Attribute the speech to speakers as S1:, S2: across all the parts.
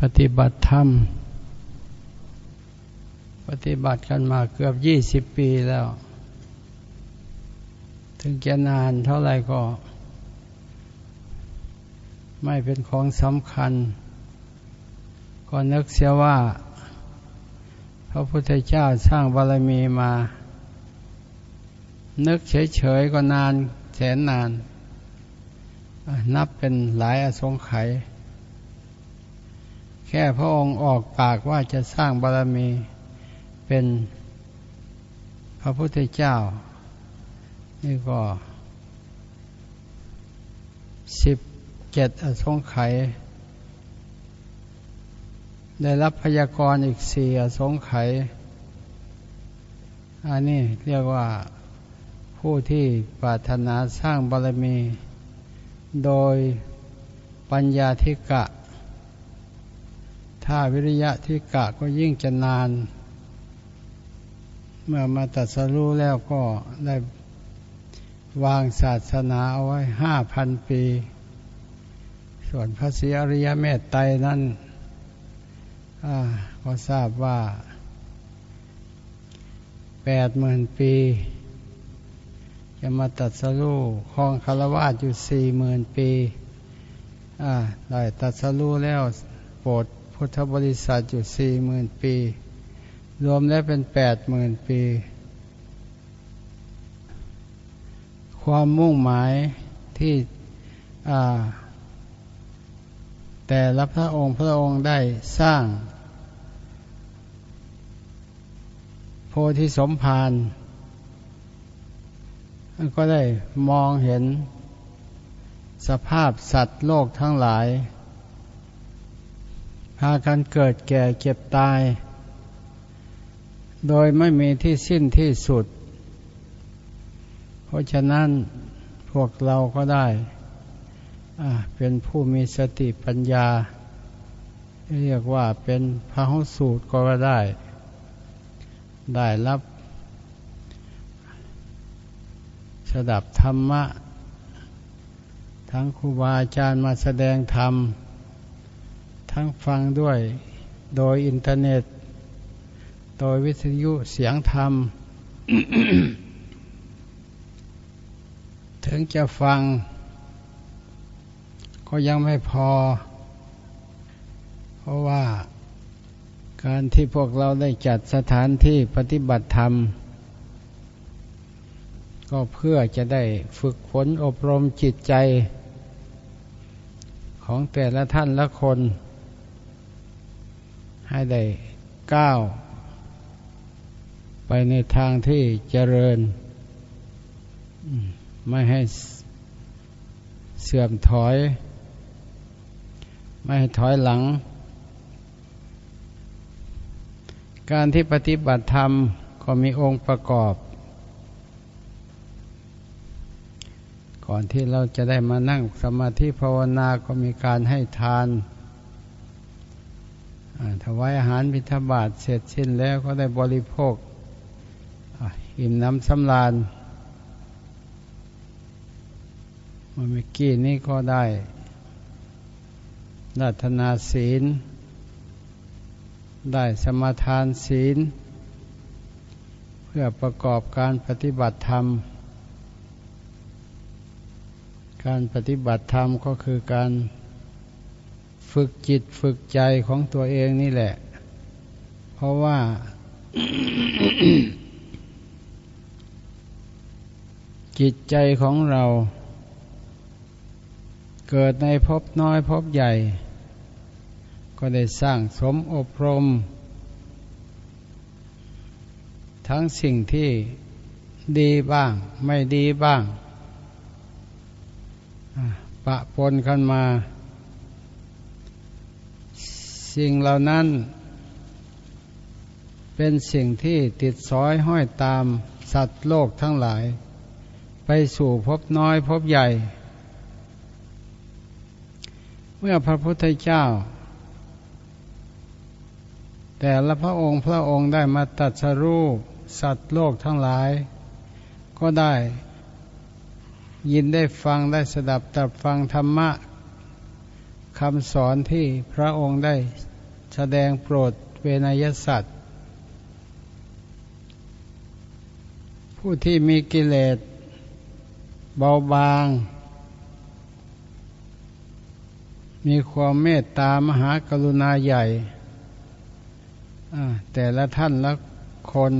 S1: ปฏิบัติธรรม ปฏิบัติกันมาเกือบยี่สิบปีแล้ว ถึงจะนานเท่าไรก็ ไม่เป็นของสำคัญ ก็นึกเสียว่า พระพุทธเจ้าสร้างบารมีมา นึกเฉยๆก็นานแสนนาน นับเป็นหลายอสงไขย แค่พระองค์ออกปากว่าจะสร้างบารมีเป็นพระพุทธเจ้า นี่ก็สิบเจ็ดอสงไขยได้รับพยากรณ์อีกสี่อสงไขยอันนี้เรียกว่าผู้ที่ปรารถนาสร้างบารมี โดยปัญญาธิกะ ถ้าวิริยะที่กะก็ยิ่งจะนาน เมื่อมาตัดสรู้แล้วก็ได้วางศาสนาเอาไว้ห้าพันปี ส่วนพระศรีอริยเมตไตรนั้นก็ทราบว่าแปดหมื่นปี จะมาตัดสรู้คลองคารวาสอยู่สี่หมื่นปีได้ตัดสรู้แล้วโปรด พุทธบริษัทอยู่สี่หมื่นปี รวมแล้วเป็นแปดหมื่นปี ความมุ่งหมายที่แต่ละพระองค์พระองค์ได้สร้าง โพธิสมภารก็ได้มองเห็นสภาพสัตว์โลกทั้งหลาย พากันเกิดแก่เจ็บตาย โดยไม่มีที่สิ้นที่สุด เพราะฉะนั้นพวกเราก็ได้ เป็นผู้มีสติปัญญา เรียกว่าเป็นพระหุสูตรก็ได้ ได้รับสดับธรรมะ ทั้งครูบาอาจารย์มาแสดงธรรม ทั้งฟังด้วยโดยอินเทอร์เน็ต โดยวิทยุเสียงธรรม ถึงจะฟัง ก็ยังไม่พอ เพราะว่าการที่พวกเราได้จัดสถานที่ปฏิบัติธรรม ก็เพื่อจะได้ฝึกฝนอบรมจิตใจ ของแต่ละท่านละคน ให้ได้ก้าวไปในทางที่เจริญ ไม่ให้เสื่อมถอย ไม่ให้ถอยหลัง การที่ปฏิบัติธรรมก็มีองค์ประกอบ ก่อนที่เราจะได้มานั่งสมาธิภาวนาก็มีการให้ทาน ถวายอาหารพิธบาทเสร็จสิ้นแล้วก็ได้บริโภคอิ่มน้ำสำราญเมื่อกี้นี้ก็ได้รัตนาศีล ได้สมาทานศีล เพื่อประกอบการปฏิบัติธรรม การปฏิบัติธรรมก็คือการ ฝึกจิตฝึกใจของตัวเองนี่แหละ เพราะว่า จิตใจของเรา เกิดในภพน้อยภพใหญ่ ก็ได้สร้างสมอบรม ทั้งสิ่งที่ดีบ้าง ไม่ดีบ้างปะปนกันมา สิ่งเหล่านั้น เป็นสิ่งที่ติดซ้อยห้อยตามสัตว์โลกทั้งหลาย ไปสู่พบน้อยพบใหญ่ เมื่อพระพุทธเจ้า แต่ละพระองค์พระองค์ได้มาตัดสรู้สัตว์โลกทั้งหลาย ก็ได้ยินได้ฟังได้สดับตับฟังธรรมะคำสอนที่พระองค์ได้ แสดงโปรดเวนยสัตว์ ผู้ที่มีกิเลสเบาบาง มีความเมตตามหากรุณาใหญ่แต่ละท่านละคน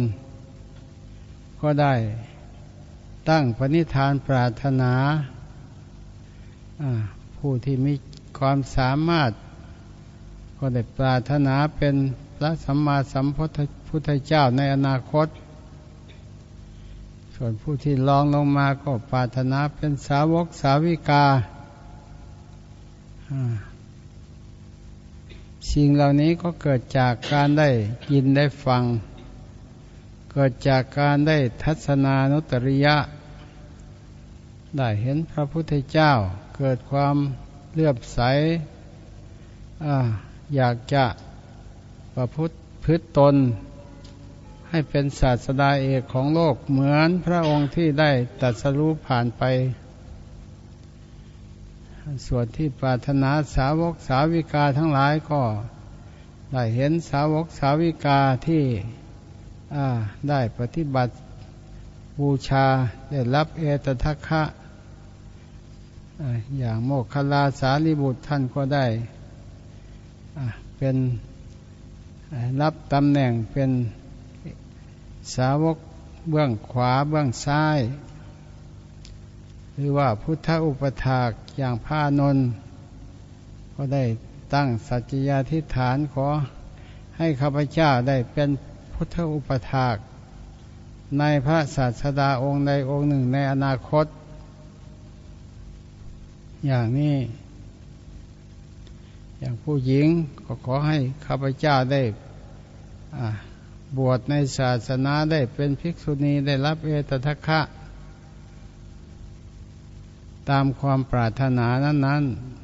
S1: ก็ได้ตั้งปณิธานปรารถนา ผู้ที่มีความสามารถ ก็ได้ปรารถนาเป็นพระสัมมาสัมพุทธเจ้าในอนาคต ส่วนผู้ที่ลองลงมาก็ปรารถนาเป็นสาวกสาวิกาสิ่งเหล่านี้ก็เกิดจากการได้ยินได้ฟัง เกิดจากการได้ทัศนานุตริยะ ได้เห็นพระพุทธเจ้า เกิดความเลื่อมใส อยากจะประพฤติพฤตตน ให้เป็นศาสดาเอกของโลกเหมือนพระองค์ที่ได้ตัดสรู้ผ่านไป ส่วนที่ปรารถนาสาวกสาวิกาทั้งหลายก็ได้เห็นสาวกสาวิกาที่ได้ปฏิบัติบูชาได้รับเอตทัคคะอย่างโมคคลาสารีบุตรท่านก็ได้ เป็นรับตำแหน่งเป็นสาวกเบื้องขวาเบื้องซ้าย หรือว่าพุทธอุปถากอย่างพานนก็ได้ตั้งสัจจยาธิฐานขอให้ข้าพเจ้าได้เป็นพุทธอุปถากในพระศาสดาองค์ใดองค์หนึ่งในอนาคต อย่างนี้ อย่างผู้หญิงก็ขอให้ข้าพเจ้าได้บวชในศาสนาได้เป็นภิกษุณีได้รับเอตทัคคะตามความปรารถนานั้น ๆ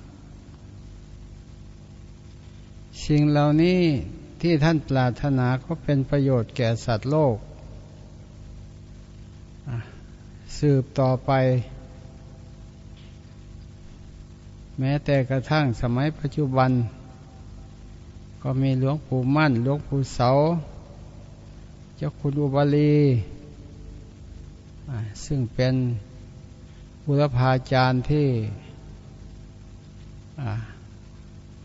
S1: สิ่งเหล่านี้ที่ท่านปรารถนาก็เป็นประโยชน์แก่สัตว์โลก สืบต่อไป แม้แต่กระทั่งสมัยปัจจุบัน ก็มีหลวงปู่มั่น หลวงปู่เสา เจ้าคุณอุบาลีซึ่งเป็นบุรพาจารย์ที่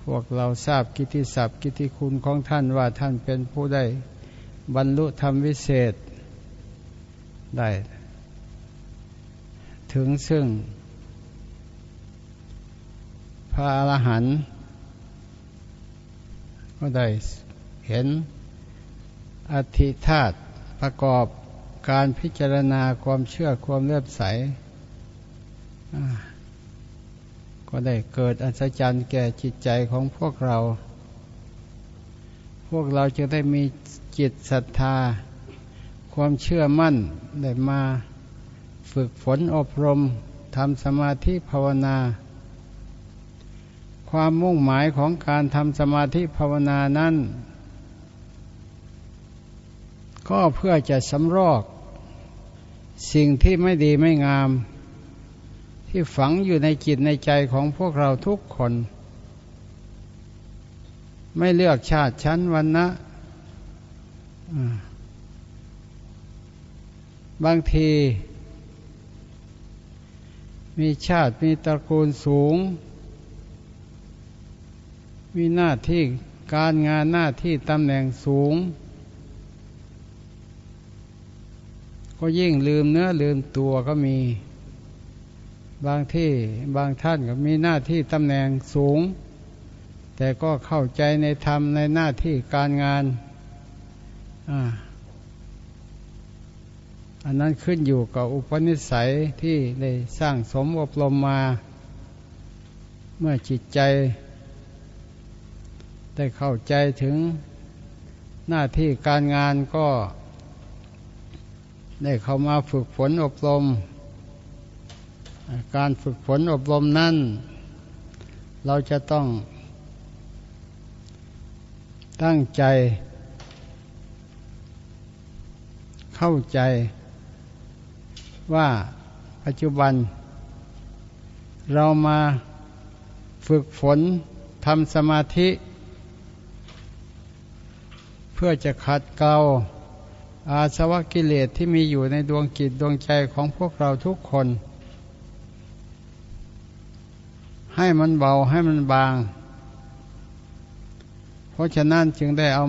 S1: พวกเราทราบกิติศัพท์ กิติคุณของท่านว่าท่านเป็นผู้ได้บรรลุธรรมวิเศษได้ ถึงซึ่ง พระอรหันต์ก็ได้เห็นอธิธาตประกอบการพิจารณาความเชื่อความเลื่อมใส ก็ได้เกิดอัศจรรย์แก่จิตใจของพวกเรา พวกเราจะได้มีจิตศรัทธา ความเชื่อมั่นได้มาฝึกฝนอบรมทำสมาธิภาวนา ความมุ่งหมายของการทำสมาธิภาวนานั้น ก็เพื่อจะสำรอก สิ่งที่ไม่ดีไม่งาม ที่ฝังอยู่ในจิตในใจของพวกเราทุกคน ไม่เลือกชาติชั้นวันนะบางที มีชาติมีตระกูลสูง มีหน้าที่การงานหน้าที่ตำแหน่งสูง ก็ยิ่งลืมเนื้อลืมตัวก็มี บางที่บางท่านก็มีหน้าที่ตำแหน่งสูง แต่ก็เข้าใจในธรรมในหน้าที่การงานอันนั้นขึ้นอยู่กับอุปนิสัยที่ได้สร้างสมอบรมมา เมื่อจิตใจ ได้เข้าใจถึงหน้าที่การงานก็ ได้เข้ามาฝึกฝนอบรม การฝึกฝนอบรมนั้นเราจะต้อง ตั้งใจ เข้าใจว่าปัจจุบัน เรามาฝึกฝนทำสมาธิ พื่อจะขัดเกลาอาสวะกิเลสที่มีอยู่ในดวงจิตดวงใจของพวกเราทุกคน ให้มันเบาให้มันบาง เพราะฉะนั้นจึงได้เอา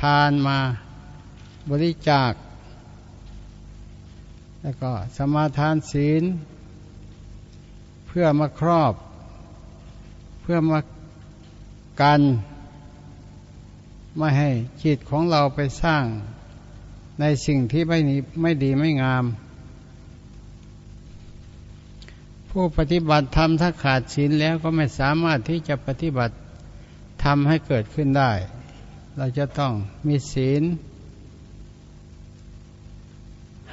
S1: ทานมาบริจาค แล้วก็สมาทานศีล เพื่อมาครอบ เพื่อมากัน ไม่ให้จิตของเราไปสร้างในสิ่งที่ไม่ไม่ดีไม่งาม ผู้ปฏิบัติธรรมถ้าขาดศีลแล้วก็ไม่สามารถที่จะปฏิบัติทำให้เกิดขึ้นได้ เราจะต้องมีศีล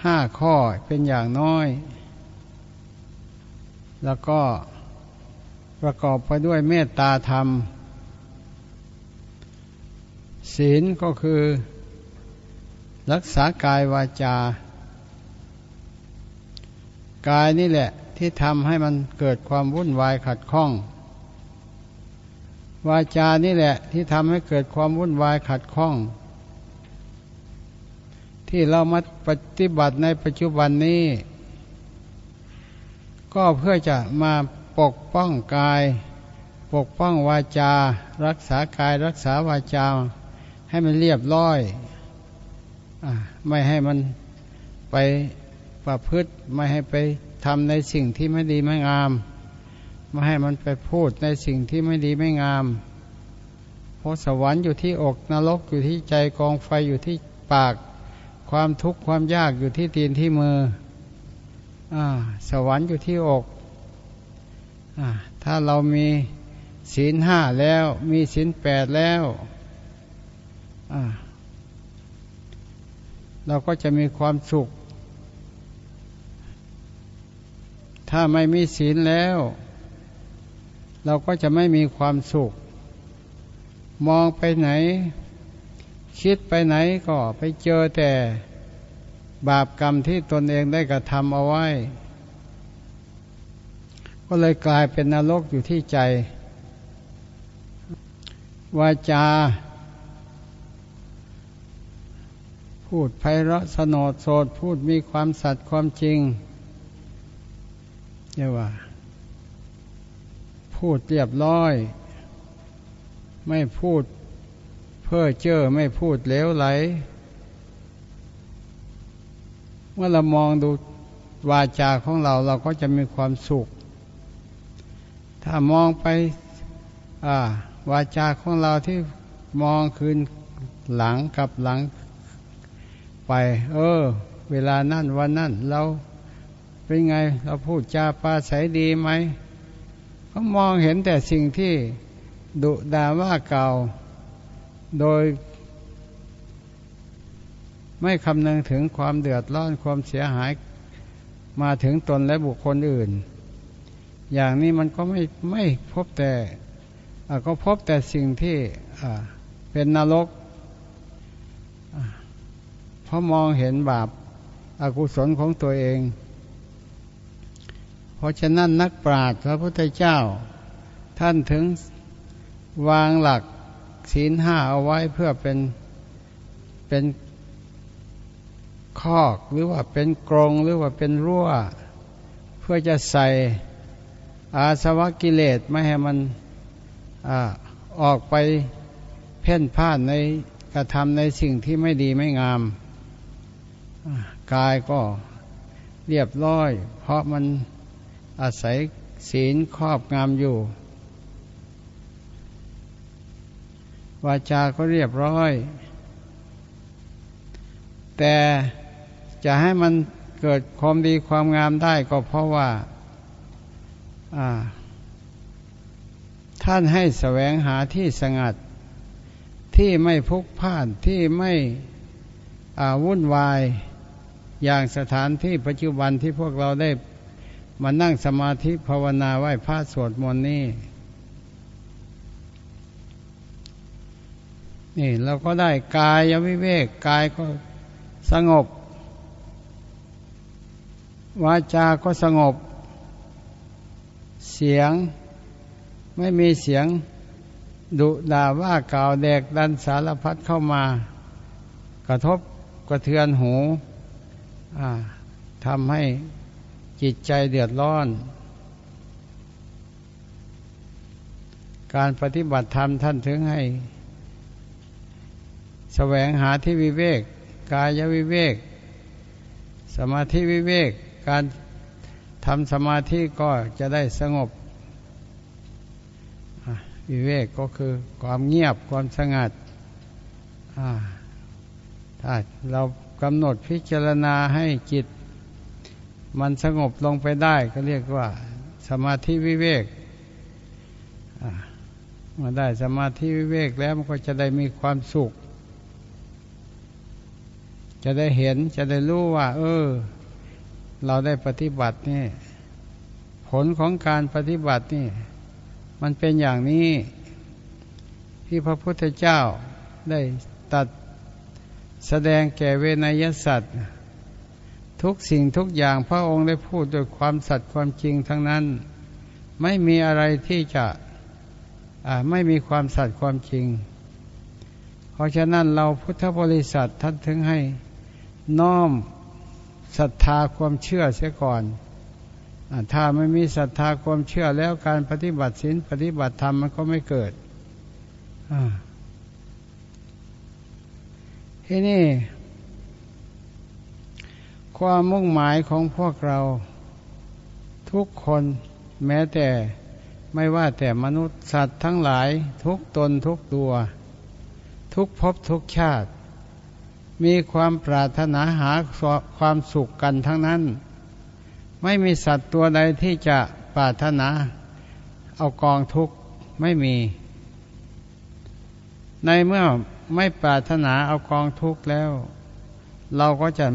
S1: ห้าข้อเป็นอย่างน้อย แล้วก็ประกอบไปด้วยเมตตาธรรม ศีลก็คือรักษากายวาจา กายนี่แหละที่ทำให้มันเกิดความวุ่นวายขัดข้อง วาจานี่แหละที่ทำให้เกิดความวุ่นวายขัดข้อง ที่เรามาปฏิบัติในปัจจุบันนี้ ก็เพื่อจะมาปกป้องกาย ปกป้องวาจา รักษากายรักษาวาจา ให้มันเรียบร้อยอไม่ให้มันไปประพฤติไม่ให้ไปทำในสิ่งที่ไม่ดีไม่งาม ไม่ให้มันไปพูดในสิ่งที่ไม่ดีไม่งามเพราะสวรรค์อยู่ที่อกนรกอยู่ที่ใจกองไฟอยู่ที่ปาก ความทุกข์ความยากอยู่ที่ตีนที่มืออสวรรค์อยู่ที่อกอถ้าเรามีศีลห้าแล้วมีศีลแปดแล้ว เราก็จะมีความสุข ถ้าไม่มีศีลแล้ว เราก็จะไม่มีความสุข มองไปไหน คิดไปไหนก็ไปเจอแต่บาปกรรมที่ตนเองได้กระทำเอาไว้ ก็เลยกลายเป็นนรกอยู่ที่ใจ วาจา พูดไพเราะสนดโสดพูดมีความสัตย์ความจริงเรียกว่า พูดเรียบร้อย ไม่พูดเพ้อเจ้อไม่พูดเลวไหล เมื่อเรามองดูวาจาของเราเราก็จะมีความสุข ถ้ามองไปวาจาของเราที่มองคืนหลังกับหลัง ไป เออ เวลานั่นวันนั่นเราเป็นไง เราพูดจาปาใสดีไหมก็มองเห็นแต่สิ่งที่ดุดาว่าเก่า โดย ไม่คำนึงถึงความเดือดร้อนความเสียหายมาถึงตนและบุคคลอื่น อย่างนี้มันก็ไม่ไม่พบแต่ก็พบแต่สิ่งที่เป็นนรก เพรามองเห็นบาปอากุศลของตัวเอง เพราะฉะนั้นนักปราชญ์พระพุทธเจ้า ท่านถึงวางหลักศีลห้าเอาไว้เพื่อเป็นเป็นคอกหรือว่าเป็นกรงหรือว่าเป็นรั้ว เพื่อจะใส่อาสวะกิเลสไม่ให้มันอออกไปเพ่นพ่านในกระทำในสิ่งที่ไม่ดีไม่งาม กายก็เรียบร้อย เพราะมันอาศัยศีลครอบงามอยู่ วาจา ก็เรียบร้อย แต่จะให้มันเกิดความดีความงามได้ก็เพราะว่าท่านให้แสวงหาที่สงัด ที่ไม่พุกพ่านที่ไม่วุ่นวาย อย่างสถานที่ปัจจุบันที่พวกเราได้มานั่งสมาธิภาวนาไหว้พระสวดมนต์นี่นี่เราก็ได้กายวิเวกกายก็สงบ วาจาก็สงบ เสียงไม่มีเสียงดุด่าว่ากล่าวแดกดันสารพัดเข้ามากระทบกระเทือนหู ทำให้จิตใจเดือดร้อน การปฏิบัติธรรมท่านถึงให้แสวงหาที่วิเวก กายวิเวก สมาธิวิเวก การทำสมาธิก็จะได้สงบวิเวกก็คือความเงียบความสงัดถ้าเรา กำหนดพิจารณาให้จิต มันสงบลงไปได้ก็เรียกว่า สมาธิวิเวกมาได้สมาธิวิเวกแล้วมันก็จะได้มีความสุข จะได้เห็นจะได้รู้ว่า เออ เราได้ปฏิบัตินี่ผลของการปฏิบัตินี่มันเป็นอย่างนี้ ที่พระพุทธเจ้าได้ตัด แสดงแก่เวนยสัตว์ ทุกสิ่งทุกอย่างพระองค์ได้พูดด้วยความสัตย์ความจริงทั้งนั้น ไม่มีอะไรที่จะไม่มีความสัตย์ความจริง เพราะฉะนั้นเราพุทธบริษัทท่านถึงให้น้อมศรัทธาความเชื่อเสียก่อนถ้าไม่มีศรัทธาความเชื่อแล้วการปฏิบัติศีลปฏิบัติธรรมมันก็ไม่เกิด ที่นี่ ความมุ่งหมายของพวกเราทุกคนแม้แต่ไม่ว่าแต่มนุษย์สัตว์ทั้งหลายทุกตนทุกตัว ทุกภพทุกชาติ มีความปรารถนาหาความสุขกันทั้งนั้น ไม่มีสัตว์ตัวใดที่จะปรารถนาเอากองทุกข์ไม่มี ในเมื่อ ไม่ปรารถนาเอากองทุกข์แล้ว เราก็จะ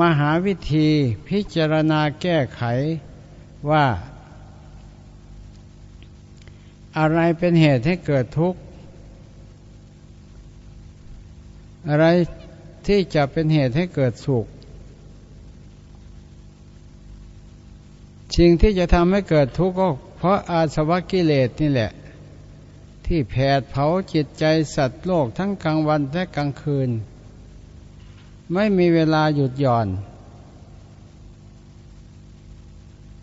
S1: มหาวิธีพิจารณาแก้ไขว่า อะไรเป็นเหตุให้เกิดทุกข์ อะไรที่จะเป็นเหตุให้เกิดสุขสิ่งที่จะทำให้เกิดทุกข์ก็เพราะอาสวะกิเลสนี่แหละ ที่แผดเผาจิตใจสัตว์โลกทั้งกลางวันและกลางคืน ไม่มีเวลาหยุดหย่อน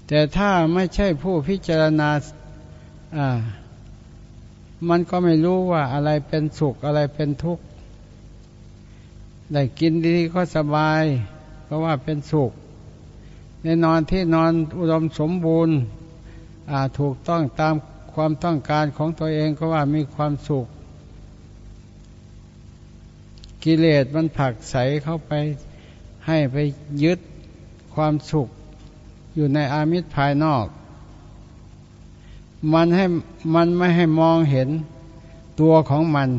S1: แต่ถ้าไม่ใช่ผู้พิจารณาอ่ามันก็ไม่รู้ว่าอะไรเป็นสุขอะไรเป็นทุกข์ ได้กินดีก็สบายเพราะว่าเป็นสุข ในนอนที่นอนอุดมสมบูรณ์ถูกต้องตาม ความต้องการของตัวเองก็ว่ามีความสุข กิเลสมันผักใสเข้าไปให้ไปยึดความสุข อยู่ในอามิตรภายนอก มันให้มันไม่ให้มองเห็นตัวของมัน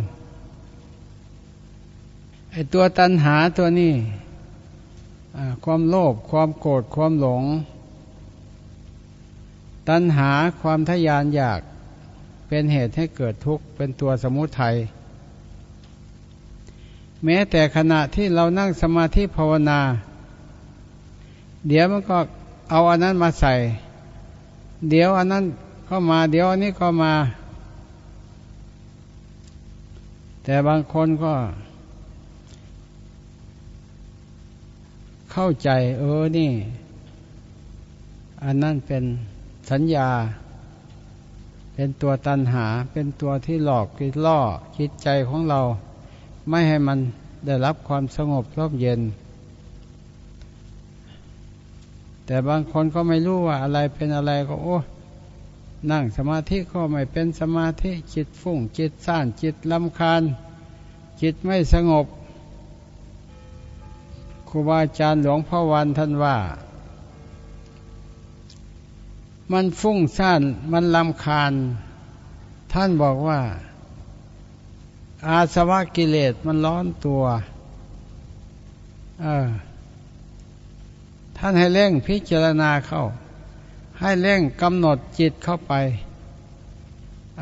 S1: ไอตัวตัณหาตัวนี้ความโลภความโกรธความหลง ตัณหาความทยานอยาก เป็นเหตุให้เกิดทุกข์เป็นตัวสมุทัยแม้แต่ขณะที่เรานั่งสมาธิภาวนา เดี๋ยวมันก็เอาอันนั้นมาใส่ เดี๋ยวอันนั้นเข้ามา เดี๋ยวอันนี้ก็มา แต่บางคนก็ เข้าใจ เออนี่ อันนั้นเป็นสัญญา เป็นตัวตันหา เป็นตัวที่หลอกคิดล่อคิดใจของเรา ไม่ให้มันได้รับความสงบร่มเย็น แต่บางคนก็ไม่รู้ว่าอะไรเป็นอะไรก็โอ้นั่งสมาธิก็ไม่เป็นสมาธิจิตฟุ้งจิตซ่านจิตลำคาญ จิตไม่สงบครูบาอาจารย์หลวงพ่อวันท่านว่า มันฟุ้งซ่านมันลำคาญ ท่านบอกว่า อาสวะกิเลสมันร้อนตัวเออท่านให้เร่งพิจารณาเข้า ให้เร่งกำหนดจิตเข้าไป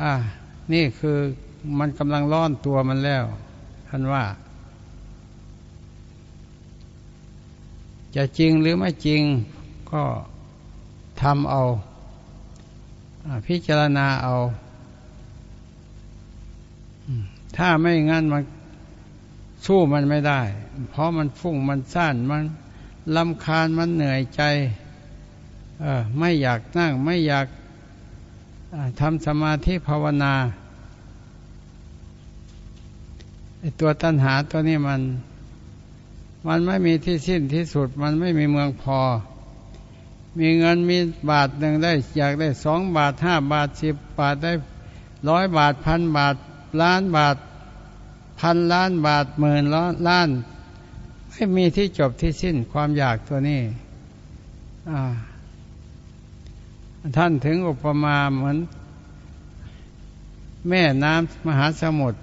S1: อ่า นี่คือมันกำลังร้อนตัวมันแล้ว ท่านว่า จะจริงหรือไม่จริงก็ทำเอา พิจารณาเอา ถ้าไม่งั้นมันสู้มันไม่ได้ เพราะมันฟุ้งมันสั้นมันลำคาญมันเหนื่อยใจไม่อยากนั่งไม่อยากทำสมาธิภาวนาตัวตัณหาตัวนี้มัน มันไม่มีที่สิ้นที่สุด มันไม่มีเมืองพอ มีเงินมีบาทหนึ่งได้อยากได้สองบาทห้าบาทสิบบาทได้ร้อยบาทพันบาทล้านบาทพันล้านบาทหมื่นล้านไม่มีที่จบที่สิ้นความอยากตัวนี้ท่านถึงอุปมาเหมือน แม่น้ำมหาสมุทร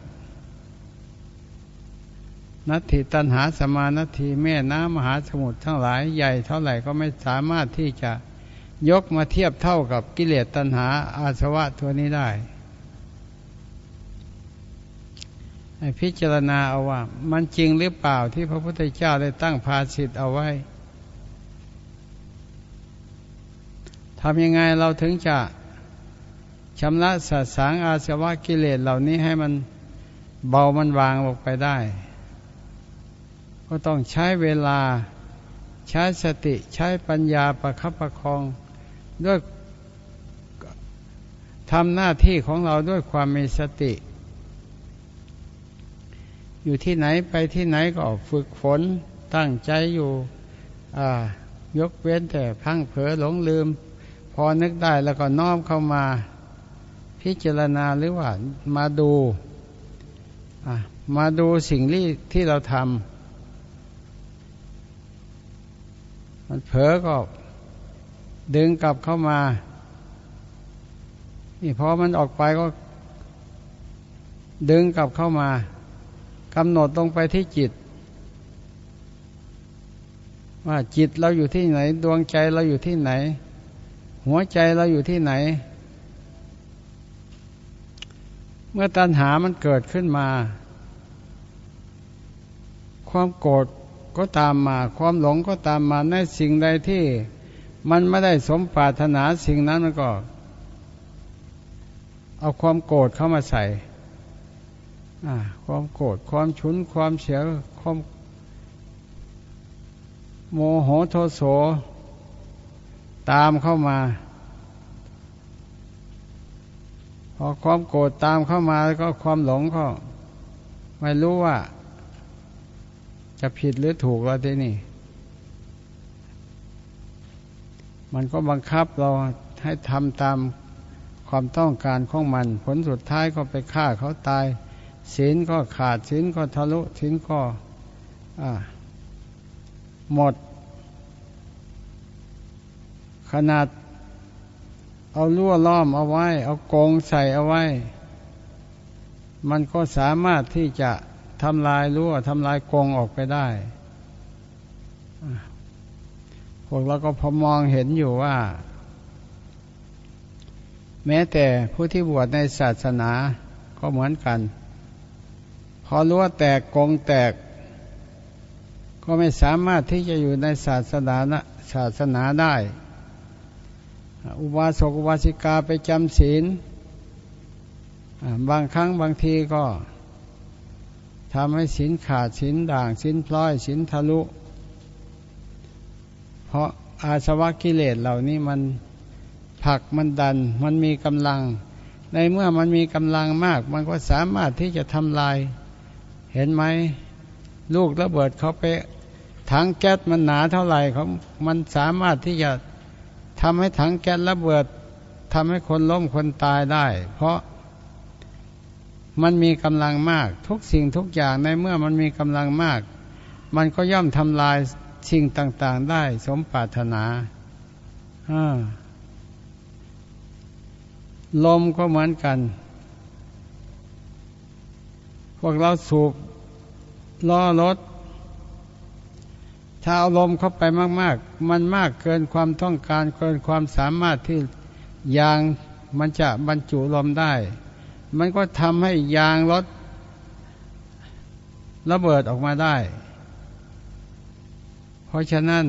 S1: นัตถิตันหาสมานัตถิแม่น้ำมหาสมุทรทั้งหลายใหญ่เท่าไหร่ก็ไม่สามารถที่จะยกมาเทียบเท่ากับกิเลสตัณหาอาสวะตัวนี้ได้ พิจารณาเอาว่า มันจริงหรือเปล่าที่พระพุทธเจ้าได้ตั้งภาสิทธ์เอาไว้ทำยังไงเราถึงจะชำระสัสางอาสวะกิเลสเหล่านี้ให้มันเบามันวางลงไปได้ ก็ต้องใช้เวลา ใช้สติใช้ปัญญาประคับประคอง ด้วยทำหน้าที่ของเราด้วยความมีสติ อยู่ที่ไหนไปที่ไหนก็ฝึกฝนตั้งใจอยู่ยกเว้นแต่พังเผลอหลงลืม พอนึกได้แล้วก็น้อมเข้ามา พิจารณาหรือว่ามาดูมาดูสิ่งที่ที่เราทำ มันเผลอก็ดึงกลับเข้ามา นี่พอมันออกไปก็ ดึงกลับเข้ามากำหนดลงไปที่จิต ว่าจิตเราอยู่ที่ไหน ดวงใจเราอยู่ที่ไหน หัวใจเราอยู่ที่ไหน เมื่อตัณหามันเกิดขึ้นมา ความโกรธ ก็ตามมา ความหลงก็ตามมาในสิ่งใดที่ มันไม่ได้สมปรารถนาสิ่งนั้นมันก็ เอาความโกรธเข้ามาใส่ความโกรธความฉุนความเสียความโมโหโทโสตามเข้ามา พอความโกรธตามเข้ามาแล้วก็ความหลงก็ ไม่รู้ว่า จะผิดหรือถูกแล้วที่นี่ มันก็บังคับเราให้ทำตามความต้องการของมัน ผลสุดท้ายก็ไปฆ่าเขาตาย ศีลก็ขาดศีลก็ทะลุศีลก็หมด ขนาด เอาลั่วล้อมเอาไว้ เอากงใส่เอาไว้ มันก็สามารถที่จะ ทำลายรั่วทำลายกงออกไปได้พวกเราก็พอมองเห็นอยู่ว่า แม้แต่ผู้ที่บวชในศาสนาก็เหมือนกัน พอรู้วแตกกงแตก ก็ไม่สามารถที่จะอยู่ในศาสนาศาสนาได้ อุบาสกอุบาสิกาไปจำศีลบางครั้งบางทีก็ ทำให้ศีลขาดศีลด่างศีลพลอยศีลทะลุ เพราะอาสวะกิเลสเหล่านี้มันผักมันดันมันมีกำลัง ในเมื่อมันมีกำลังมาก มันก็สามารถที่จะทำลาย เห็นไหมลูกระเบิดเขาไปถังแก๊สมันหนาเท่าไหร่เขามันสามารถที่จะทำให้ถังแก๊สระเบิดทำให้คนล้มคนตายได้ เพราะ มันมีกำลังมาก ทุกสิ่งทุกอย่างในเมื่อมันมีกำลังมาก มันก็ย่อมทำลายสิ่งต่างๆ ได้สมปรารถนาลมก็เหมือนกัน พวกเราสูบล้อรถ ถ้าเอาลมเข้าไปมาก ๆ มันมากเกินความต้องการเกินความสามารถที่ยางมันจะบรรจุลมได้ มันก็ทำให้ยางรถระเบิดออกมาได้ เพราะฉะนั้น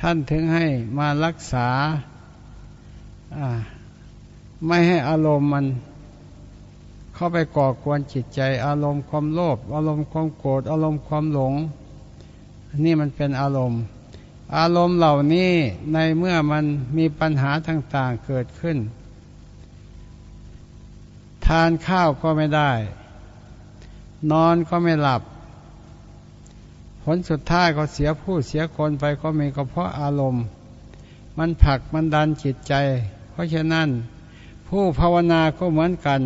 S1: ท่านถึงให้มารักษา ไม่ให้อารมณ์มันเข้าไปก่อกวนจิตใจ อารมณ์ความโลภอารมณ์ความโกรธอารมณ์ความหลง นี่มันเป็นอารมณ์ อารมณ์เหล่านี้ในเมื่อมันมีปัญหาต่าง ๆ เกิดขึ้น ทานข้าวก็ไม่ได้ นอนก็ไม่หลับ ผลสุดท้ายก็เสียผู้เสียคนไปก็มีก็เพราะอารมณ์ มันผลักมันดันจิตใจ เพราะฉะนั้น ผู้ภาวนาก็เหมือนกัน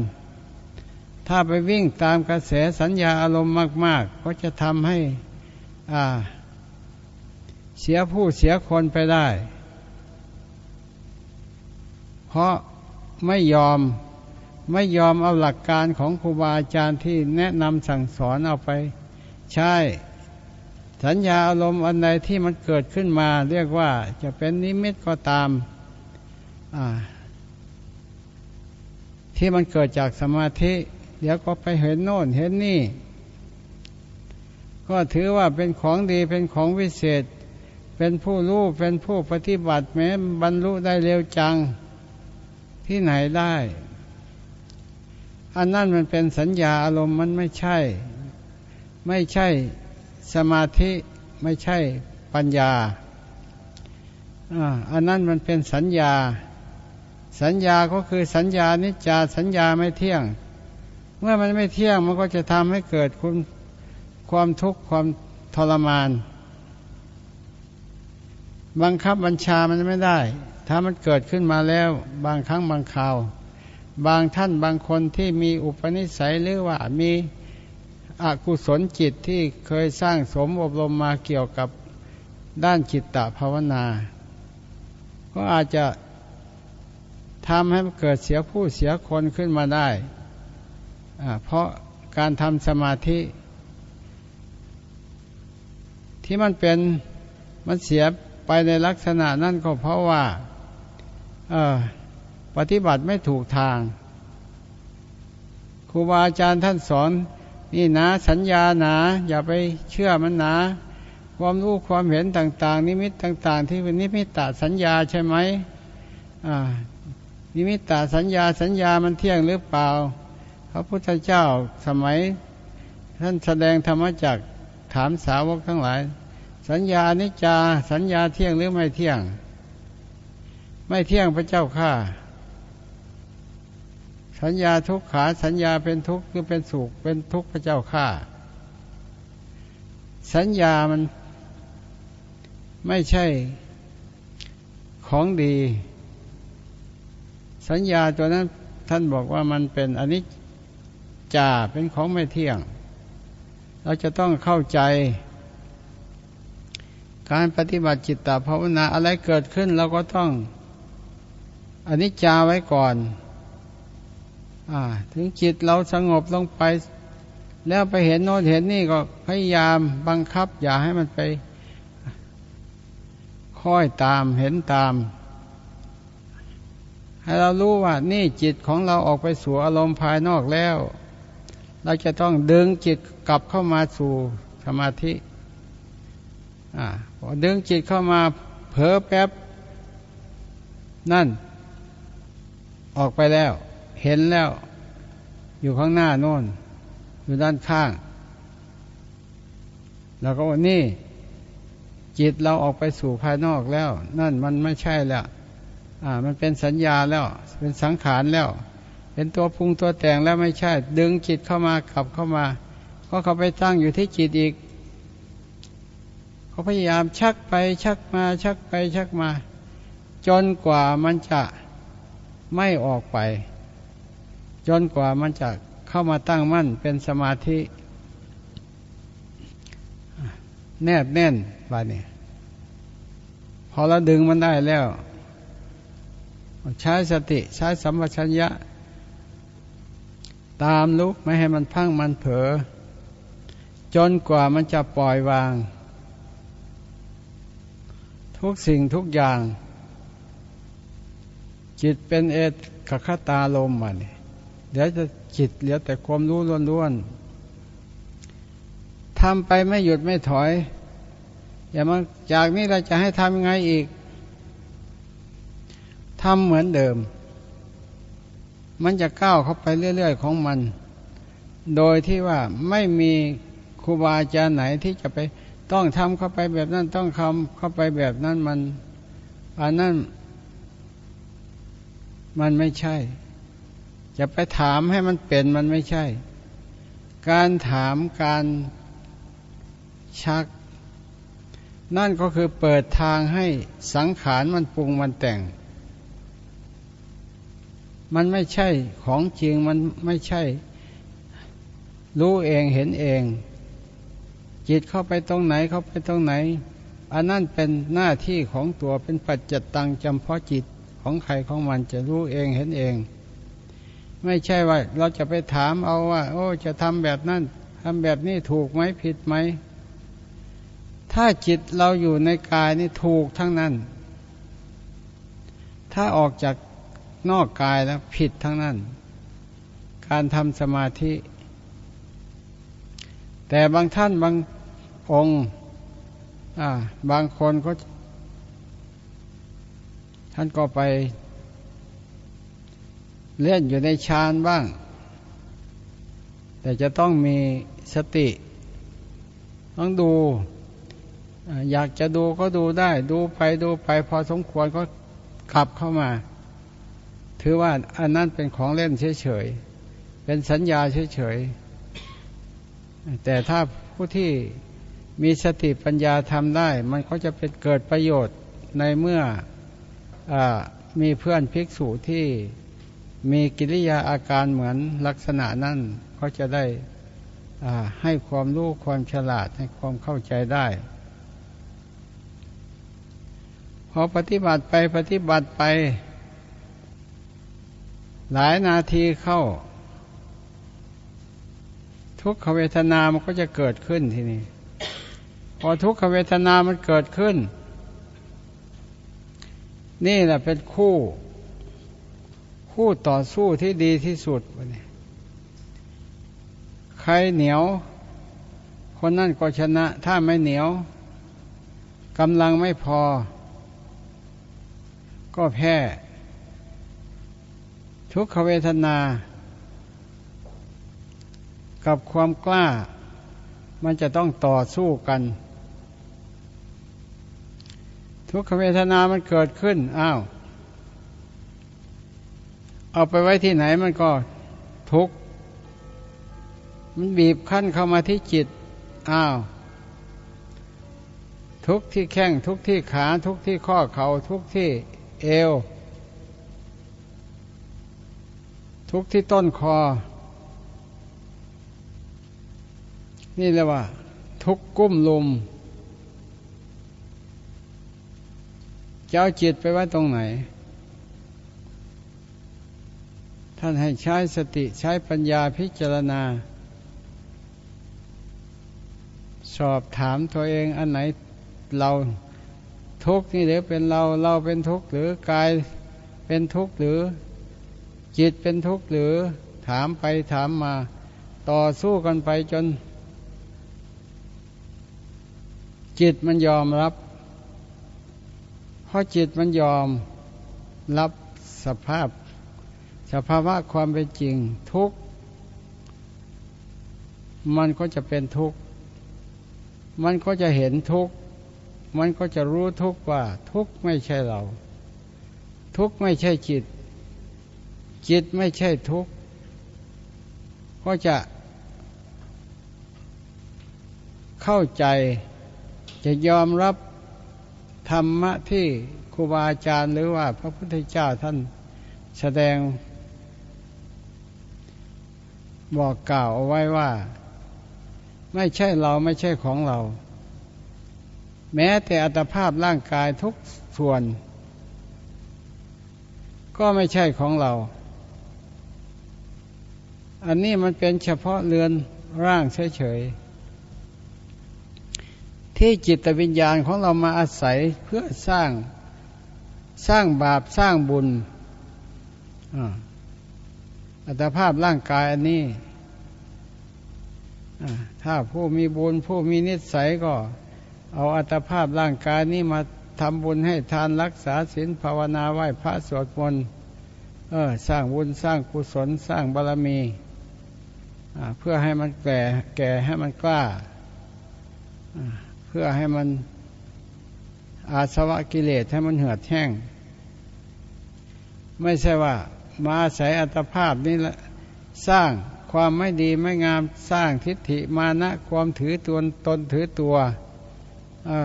S1: ถ้าไปวิ่งตามกระแสสัญญาอารมณ์มาก ๆ ก็จะทำให้เสียผู้เสียคนไปได้ เพราะไม่ยอม ไม่ยอมเอาหลักการของครูบาอาจารย์ที่แนะนำสั่งสอนเอาไป ใช่ สัญญาอารมณ์อันใดที่มันเกิดขึ้นมา เรียกว่าจะเป็นนิมิตก็ตามที่มันเกิดจากสมาธิ เดี๋ยวก็ไปเห็นโน่นเห็นนี่ ก็ถือว่าเป็นของดีเป็นของวิเศษ เป็นผู้รู้เป็นผู้ปฏิบัติแม้บรรลุได้เร็วจังที่ไหนได้ อันนั้นมันเป็นสัญญาอารมณ์มันไม่ใช่ ไม่ใช่สมาธิไม่ใช่ปัญญาอันนั้นมันเป็นสัญญา สัญญาก็คือสัญญานิจจาสัญญาไม่เที่ยง เมื่อมันไม่เที่ยงมันก็จะทำให้เกิดคุณความทุกข์ความทรมาน บังคับบัญชามันไม่ได้ ถ้ามันเกิดขึ้นมาแล้วบางครั้งบางคราว บางท่านบางคนที่มีอุปนิสัยหรือว่ามีอกุศลจิตที่เคยสร้างสมอบรมมาเกี่ยวกับด้านจิตตภาวนา ก็อาจจะทำให้เกิดเสียผู้เสียคนขึ้นมาได้ เพราะการทำสมาธิ ที่มันเป็นมันเสียไปในลักษณะนั่นก็เพราะว่า ปฏิบัติไม่ถูกทางครูบาอาจารย์ท่านสอน นี่นะสัญญาหนา อย่าไปเชื่อมันหนา ความรู้ความเห็นต่าง ๆ นิมิตต่าง ๆ ที่เป็นนิมิตตาสัญญาใช่ไหมนิมิตตาสัญญาสัญญามันเที่ยงหรือเปล่า พระพุทธเจ้าสมัย ท่านแสดงธรรมจักถามสาวกทั้งหลาย สัญญานิจจาสัญญาเที่ยงหรือไม่เที่ยง ไม่เที่ยงพระเจ้าข้า สัญญาทุกขาสัญญาเป็นทุกข์หรือเป็นสุขเป็นทุกข์พระเจ้าข้าสัญญามันไม่ใช่ของดี สัญญาตัวนั้นท่านบอกว่ามันเป็นอนิจจาเป็นของไม่เที่ยง เราจะต้องเข้าใจ การปฏิบัติจิตตภาวนาอะไรเกิดขึ้นเราก็ต้องอนิจจาไว้ก่อน ถึงจิตเราสงบลงไป แล้วไปเห็นโน้นเห็นนี่ก็พยายามบังคับ อย่าให้มันไปค่อยตามเห็นตาม ให้เรารู้ว่านี่จิตของเราออกไปสู่อารมณ์ภายนอกแล้ว เราจะต้องดึงจิตกลับเข้ามาสู่สมาธิอ่าพอดึงจิตเข้ามาเผลอแป๊บ นั่น ออกไปแล้ว เห็นแล้ว อยู่ข้างหน้าโน่น อยู่ด้านข้าง แล้วก็วันนี้จิตเราออกไปสู่ภายนอกแล้ว นั่นมันไม่ใช่แล้วอ่า มันเป็นสัญญาแล้ว เป็นสังขารแล้ว เป็นตัวปรุงตัวแต่งแล้วไม่ใช่ ดึงจิตเข้ามากลับเข้ามาก็เขาไปตั้งอยู่ที่จิตอีก เขาพยายามชักไปชักมาชักไปชักมา จนกว่ามันจะไม่ออกไป จนกว่ามันจะเข้ามาตั้งมั่นเป็นสมาธิ แนบแน่นบาเนี่ยพอเราดึงมันได้แล้ว ใช้สติใช้สัมปชัญญะ ตามลุกไม่ให้มันพังมันเผลอจนกว่ามันจะปล่อยวาง ทุกสิ่งทุกอย่าง จิตเป็นเอตขคตาลมมาเนี่ย เดี๋ยวจะจิตเหลือแต่ความรู้ล้วนๆทำไปไม่หยุดไม่ถอย อย่ามาจากนี้เราจะให้ทำยังไงอีกทำเหมือนเดิม มันจะก้าวเข้าไปเรื่อยๆของมัน โดยที่ว่าไม่มีครูบาอาจารย์ไหนที่จะไปต้องทำเข้าไปแบบนั้นต้องทำเข้าไปแบบนั้นมันอันนั้นมันไม่ใช่ จะไปถามให้มันเป็นมันไม่ใช่ การถามการชัก นั่นก็คือเปิดทางให้สังขารมันปรุงมันแต่ง มันไม่ใช่ของจริงมันไม่ใช่ รู้เองเห็นเอง จิตเข้าไปตรงไหนเข้าไปตรงไหนอันนั้นเป็นหน้าที่ของตัวเป็นปัจจตังจำเพาะจิตของใครของมันจะรู้เองเห็นเอง ไม่ใช่ว่าเราจะไปถามเอาว่า โอ้ จะทำแบบนั้นทำแบบนี้ถูกไหมผิดไหม ถ้าจิตเราอยู่ในกายนี่ถูกทั้งนั้น ถ้าออกจากนอกกายแล้วผิดทั้งนั้น การทำสมาธิ แต่บางท่านบางองค์บางคนก็ท่านก็ไป เล่นอยู่ในฌานบ้าง แต่จะต้องมีสติ ต้องดู อยากจะดูก็ดูได้ ดูไปดูไปพอสมควรก็กลับเข้ามา ถือว่าอันนั้นเป็นของเล่นเฉยๆ เป็นสัญญาเฉยๆ แต่ถ้าผู้ที่มีสติปัญญาทำได้ มันก็จะเป็นเกิดประโยชน์ในเมื่อมีเพื่อนภิกษุที่ มีกิริยาอาการเหมือนลักษณะนั้นเขาจะได้ให้ความรู้ความฉลาดให้ความเข้าใจได้พอปฏิบัติไปปฏิบัติไป หลายนาทีเข้า ทุกขเวทนามันก็จะเกิดขึ้นทีนี้พอทุกขเวทนามันเกิดขึ้น นี่แหละเป็นคู่ คู่ต่อสู้ที่ดีที่สุดวันนี้ใครเหนียว คนนั่นก็ชนะ ถ้าไม่เหนียวกำลังไม่พอ ก็แพ้ ทุกขเวทนา กับความกล้า มันจะต้องต่อสู้กัน ทุกขเวทนามันเกิดขึ้น อ้าว เอาไปไว้ที่ไหนมันก็ทุกข์มันบีบขั้นเข้ามาที่จิต อ้าว ทุกที่แข้งทุกที่ขาทุกที่ข้อเขา่าทุกที่เอว ทุกที่ต้นคอ นี่เรียกว่า ทุกกุ้มลุมจะเอาจิตไปไว้ตรงไหน ท่านให้ใช้สติใช้ปัญญาพิจารณา สอบถามตัวเองอันไหนเราทุกข์นี่หรือเป็นเราเราเป็นทุกข์หรือกายเป็นทุกข์หรือจิตเป็นทุกข์หรือถามไปถามมา ต่อสู้กันไปจน จิตมันยอมรับเพราะจิตมันยอมรับสภาพ สภาวะความเป็นจริงทุกมันก็จะเป็นทุกข์ มันก็จะเห็นทุกข์ มันก็จะรู้ทุกข์ว่าทุกข์ไม่ใช่เรา ทุกข์ไม่ใช่จิต จิตไม่ใช่ทุกข์ ก็จะเข้าใจจะยอมรับธรรมะที่ครูบาอาจารย์หรือว่าพระพุทธเจ้าท่านแสดง บอกกล่าวเอาไว้ว่า ไม่ใช่เราไม่ใช่ของเรา แม้แต่อัตภาพร่างกายทุกส่วน ก็ไม่ใช่ของเรา อันนี้มันเป็นเฉพาะเรือนร่างเฉยๆที่จิตวิญญาณของเรามาอาศัยเพื่อสร้างสร้างบาปสร้างบุญอััตภาพร่างกายอันนี้ถ้าผู้มีบุญผู้มีนิสัยก็ เอาอัตภาพร่างกายนี้มาทำบุญให้ทานรักษาศีลภาวนาไหว้พระสวดมนต์เออสร้างบุญสร้างกุศลสร้างบารมีเพื่อให้มันแก่แก่ให้มันกล้าเพื่อให้มันอาสวะกิเลสให้มันเหือดแห้ง ไม่ใช่ว่า มาอาศัยอัตภาพนี่แหละสร้างความไม่ดีไม่งามสร้างทิฏฐิมานะความถือตัวตนถือตัวอ่า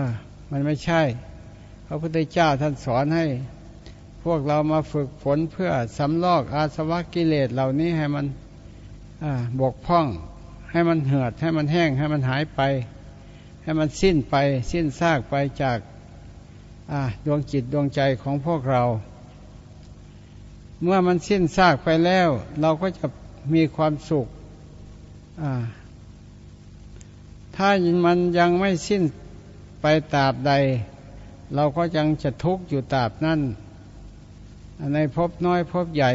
S1: มันไม่ใช่ พระพุทธเจ้าท่านสอนให้ พวกเรามาฝึกฝนเพื่อสำลอกอาสวะกิเลสเหล่านี้ให้มันบกพร่อง ให้มันเหือด ให้มันแห้ง ให้มันหายไป ให้มันสิ้นไป สิ้นซากไปจากดวงจิตดวงใจของพวกเรา เมื่อมันสิ้นซากไปแล้ว เราก็จะมีความสุข ถ้ามันยังไม่สิ้นไปตราบใด เราก็ยังจะทุกข์อยู่ตราบนั้นในภพน้อยภพใหญ่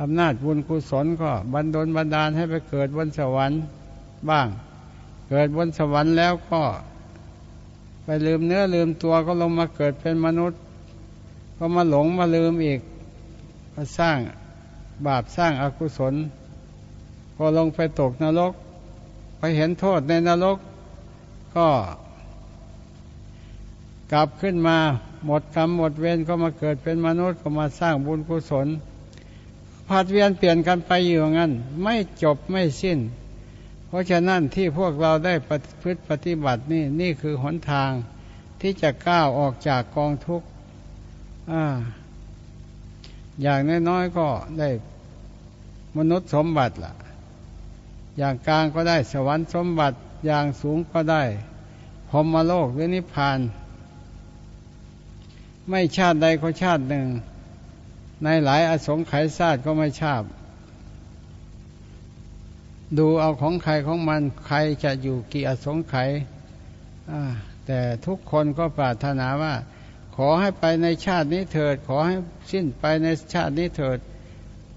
S1: อำนาจบุญกุศลก็บันดลบันดาลให้ไปเกิดบนสวรรค์บ้าง เกิดบนสวรรค์แล้วก็ ไปลืมเนื้อลืมตัวก็ลงมาเกิดเป็นมนุษย์ ก็มาหลงมาลืมอีกมาสร้างบาปสร้างอากุศล พอลงไปตกนรกไปเห็นโทษในนรก ก็กลับขึ้นมาหมดกรรมหมดเวรก็มาเกิดเป็นมนุษย์ก็มาสร้างบุญกุศลผัดเวียนเปลี่ยนกันไปอยู่งั้น ไม่จบไม่สิ้น เพราะฉะนั้นที่พวกเราได้ปพฤติปฏิบัตินี่นี่คือหนทางที่จะก้าวออกจากกองทุกข์ อย่างน้อยๆก็ได้มนุษย์สมบัติล่ะ อย่างกลางก็ได้สวรรค์สมบัติ อย่างสูงก็ได้พรมโลกหรือนิพพาน ไม่ชาติใดก็ชาติหนึ่ง ในหลายอสงไขยชาติก็ไม่ชาบ ดูเอาของใครของมันใครจะอยู่กี่อสงไขยแต่ทุกคนก็ปรารถนาว่า อให้ไปในชาตินี้เถิด ขอให้สิ้นไปในชาตินี้เถิด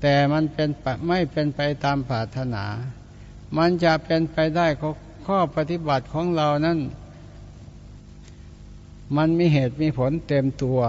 S1: แต่มันเป็นไม่เป็นไปตามปรารถนา มันจะเป็นไปได้ข้อปฏิบัติของเรานั้น มันมีเหตุมีผลเต็มตัว